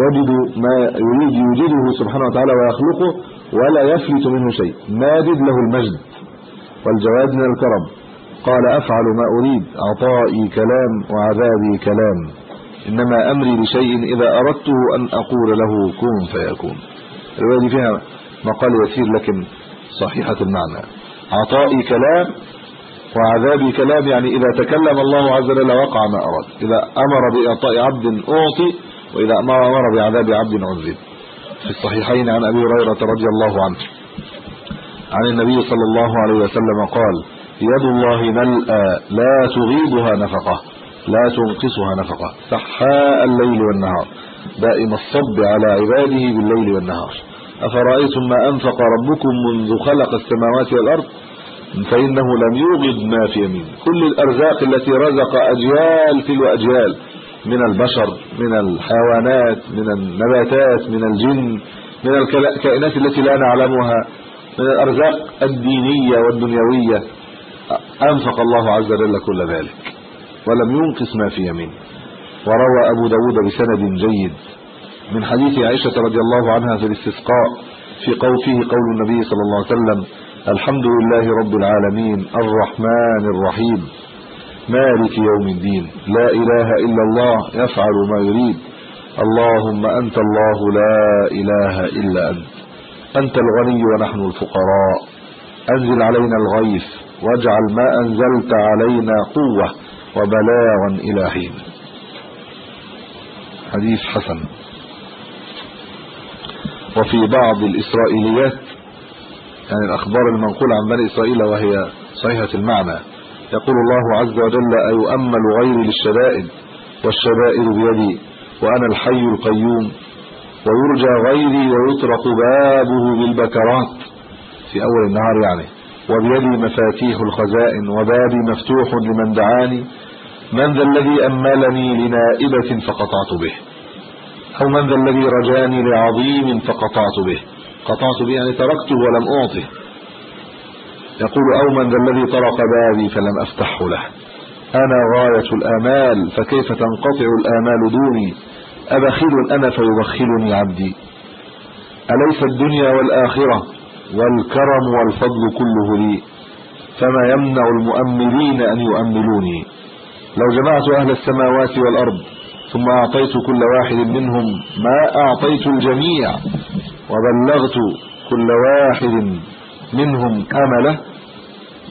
يجد ما يريد يجده سبحانه وتعالى ويخلقه ولا يفلت منه شيء ماجد له المجد والجواد من الكرم قال أفعل ما أريد عطائي كلام وعذابي كلام انما امري بشيء اذا اردته ان اقول له كن فيكون الروايه فيها مقال يسير لكن صحيحه المعنى عطائي كلام وعذابي كلام يعني اذا تكلم الله عز وجل وقع ما اراد اذا امر باعطاء عبد اعطي واذا امر بعذاب عبد عذب في الصحيحين عن ابي هريره رضي الله عنه عن النبي صلى الله عليه وسلم قال يد الله ملأى لا تغيبها نفقه لا تنقصها نفقه سحاء الليل والنهار دائم الصب على عباده بالليل والنهار افرايتم ما انفق ربكم منذ خلق السماوات والارض فانه لم يوجد ما في يمين كل الارزاق التي رزق اجيال تلو اجيال من البشر من الحيوانات من النباتات من الجن من الكائنات التي لا نعلمها من الارزاق الدينيه والدنيويه انفق الله عز وجل كل ذلك ولم ينقص ما في يمينه وروى ابو داود بسند جيد من حديث عائشه رضي الله عنها في الاستسقاء في قوله قول النبي صلى الله عليه وسلم الحمد لله رب العالمين الرحمن الرحيم مالك يوم الدين لا اله الا الله يفعل ما يريد اللهم انت الله لا اله الا انت انت الغني ونحن الفقراء انزل علينا الغيث واجعل ما انزلت علينا قوه وبلاغا الى حين حديث حسن وفي بعض الاسرائيليات يعني الاخبار المنقوله عن بني اسرائيل وهي صحيحه المعنى يقول الله عز وجل ايؤمل غيري للشدائد والشدائد بيدي وانا الحي القيوم ويرجى غيري ويطرق بابه بالبكرات في اول النهار يعني وبيدي مفاتيح الخزائن وبابي مفتوح لمن دعاني من ذا الذي أملني لنائبة فقطعت به أو من ذا الذي رجاني لعظيم فقطعت به قطعت به يعني تركته ولم أعطه يقول أو من ذا الذي طرق بابي فلم أفتحه له أنا غاية الآمال فكيف تنقطع الآمال دوني أبخيل أنا فيبخلني عبدي أليس الدنيا والآخرة والكرم والفضل كله لي فما يمنع المؤملين ان يؤملوني لو جمعت اهل السماوات والارض ثم اعطيت كل واحد منهم ما اعطيت الجميع وبلغت كل واحد منهم امله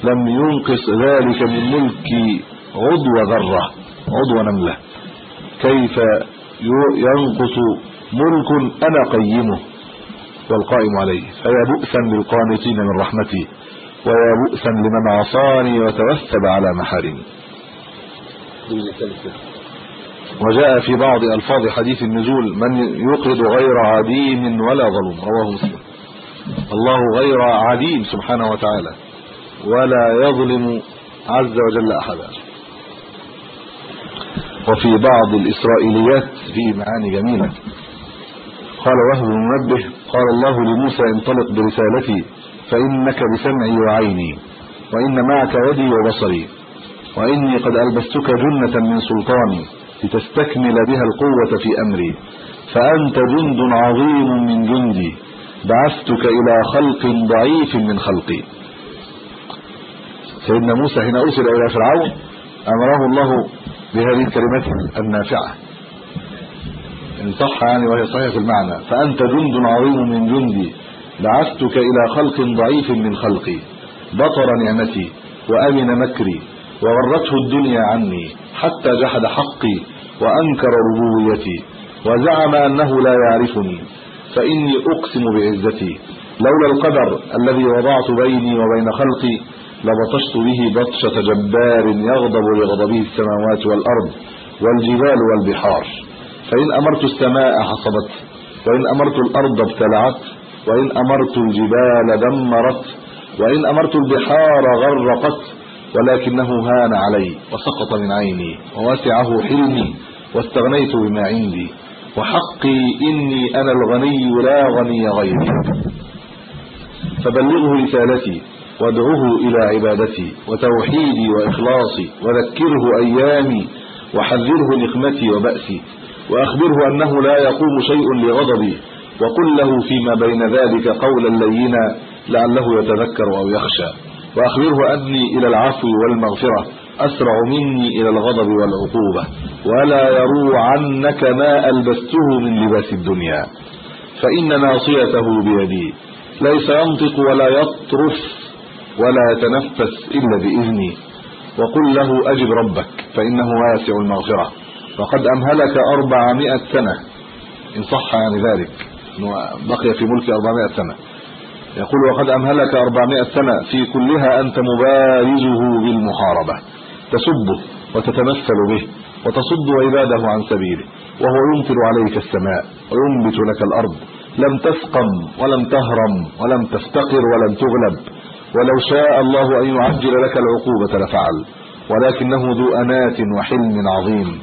لم ينقص ذلك من ملكي عضو ذره عضو نمله كيف ينقص ملك انا قيمه والقائم عليه فيا بؤسا للقانتين من رحمتي ويا بؤسا لمن عصاني وتوثب على محارمي وجاء في بعض الفاظ حديث النزول من يقرض غير عديم ولا ظلم رواه مسلم الله غير عديم سبحانه وتعالى ولا يظلم عز وجل احدا وفي بعض الاسرائيليات في معاني جميله قال وهب المنبه قال الله لموسى انطلق برسالتي فانك بسمعي وعيني وان معك يدي وبصري واني قد البستك جنه من سلطاني لتستكمل بها القوه في امري فانت جند عظيم من جندي بعثتك الى خلق ضعيف من خلقي سيدنا موسى حين ارسل الى فرعون امره الله بهذه الكلمات النافعه ان صح يعني وهي صحيحه في المعنى فانت جند عظيم من جندي بعثتك الى خلق ضعيف من خلقي بطر نعمتي وامن مكري وغرته الدنيا عني حتى جحد حقي وانكر ربوبيتي وزعم انه لا يعرفني فاني اقسم بعزتي لولا القدر الذي وضعت بيني وبين خلقي لبطشت به بطشه جبار يغضب لغضبه السماوات والارض والجبال والبحار فإن أمرت السماء حصبت وإن أمرت الأرض ابتلعت وإن أمرت الجبال دمرت وإن أمرت البحار غرقت ولكنه هان علي وسقط من عيني ووسعه حلمي واستغنيت بما عندي وحقي إني أنا الغني لا غني غيري فبلغه رسالتي وادعوه إلى عبادتي وتوحيدي وإخلاصي وذكره أيامي وحذره نقمتي وبأسي وأخبره أنه لا يقوم شيء لغضبي وقل له فيما بين ذلك قولا لينا لعله يتذكر أو يخشى وأخبره أني إلى العفو والمغفرة أسرع مني إلى الغضب والعقوبة ولا يروع عنك ما ألبسته من لباس الدنيا فإن ناصيته بيدي ليس ينطق ولا يطرف ولا يتنفس إلا بإذني وقل له أجب ربك فإنه واسع المغفرة وقد امهلك 400 سنه ان صح يعني ذلك انه بقي في ملك 400 سنه يقول وقد امهلك 400 سنه في كلها انت مبارزه بالمحاربه تسبه وتتمثل به وتصد عباده عن سبيله وهو ينفر عليك السماء وينبت لك الارض لم تسقم ولم تهرم ولم تفتقر ولم تغلب ولو شاء الله ان يعجل لك العقوبه لفعل ولكنه ذو انات وحلم عظيم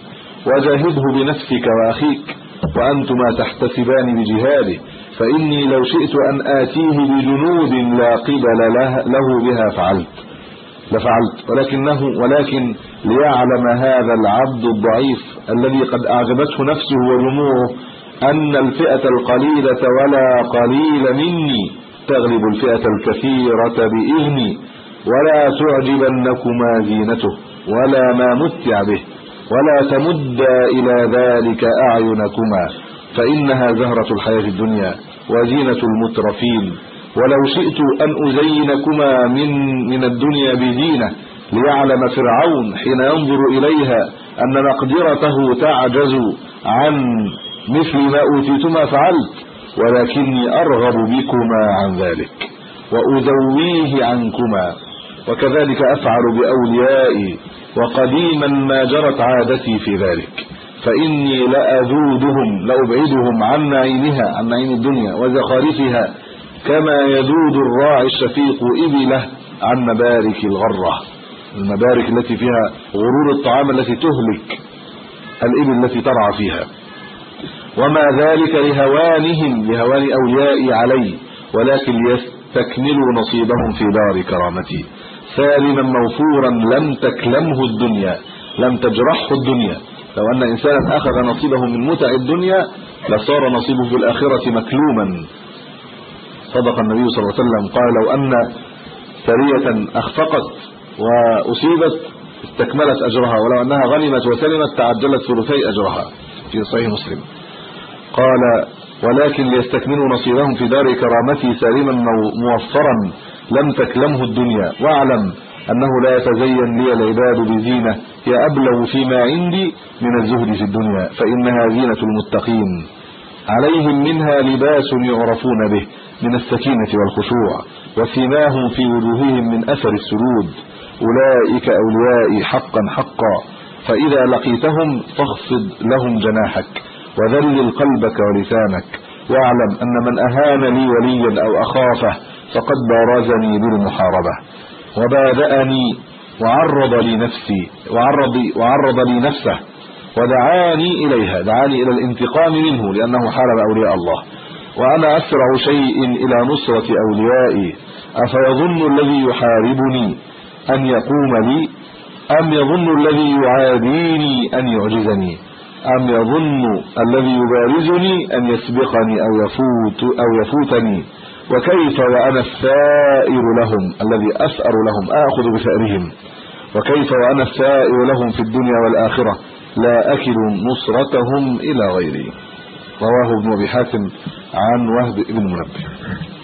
وجاهده بنفسك واخيك وانتما تحتسبان بجهاده فاني لو شئت ان اتيه بجنود لا قبل له بها فعلت لفعلت ولكنه ولكن ليعلم هذا العبد الضعيف الذي قد اعجبته نفسه وجموعه ان الفئه القليله ولا قليل مني تغلب الفئه الكثيره باذني ولا تعجبنكما زينته ولا ما متع به ولا تمدا الى ذلك اعينكما فانها زهره الحياه الدنيا وزينه المترفين ولو شئت ان ازينكما من من الدنيا بزينه ليعلم فرعون حين ينظر اليها ان مقدرته تعجز عن مثل ما اوتيتما فعلت ولكني ارغب بكما عن ذلك وازويه عنكما وكذلك افعل باوليائي وقديما ما جرت عادتي في ذلك فاني لاذودهم لابعدهم عن عينها عن عين الدنيا وزخارفها كما يذود الراعي الشفيق ابله عن مبارك الغره المبارك التي فيها غرور الطعام التي تهلك الابل التي ترعى فيها وما ذلك لهوانهم لهوان اوليائي علي ولكن ليستكملوا نصيبهم في دار كرامتي سالما موفورا لم تكلمه الدنيا لم تجرحه الدنيا لو ان انسانا اخذ نصيبه من متع الدنيا لصار نصيبه في الاخره مكلوما صدق النبي صلى الله عليه وسلم قال لو ان سريه اخفقت واصيبت استكملت اجرها ولو انها غنمت وسلمت تعجلت ثلثي اجرها في صحيح مسلم قال ولكن ليستكملوا نصيبهم في دار كرامتي سالما موفرا لم تكلمه الدنيا واعلم انه لا يتزين لي العباد بزينه هي ابلغ فيما عندي من الزهد في الدنيا فانها زينه المتقين عليهم منها لباس يعرفون به من السكينه والخشوع وسيماهم في وجوههم من اثر السرود اولئك اوليائي حقا حقا فاذا لقيتهم فاخفض لهم جناحك وذلل قلبك ولسانك واعلم ان من اهان لي وليا او اخافه فقد بارزني بالمحاربة وبادأني وعرض لي نفسي وعرض وعرض لي نفسه ودعاني إليها دعاني إلى الانتقام منه لأنه حارب أولياء الله وأنا أسرع شيء إلى نصرة أوليائي أفيظن الذي يحاربني أن يقوم لي أم يظن الذي يعاديني أن يعجزني أم يظن الذي يبارزني أن يسبقني أو يفوت أو يفوتني وكيف وانا السائر لهم الذي اسأر لهم اخذ بسائرهم وكيف وانا السائر لهم في الدنيا والاخره لا اكل نصرتهم الى غيري رواه ابن ابي حاتم عن وهب بن منبه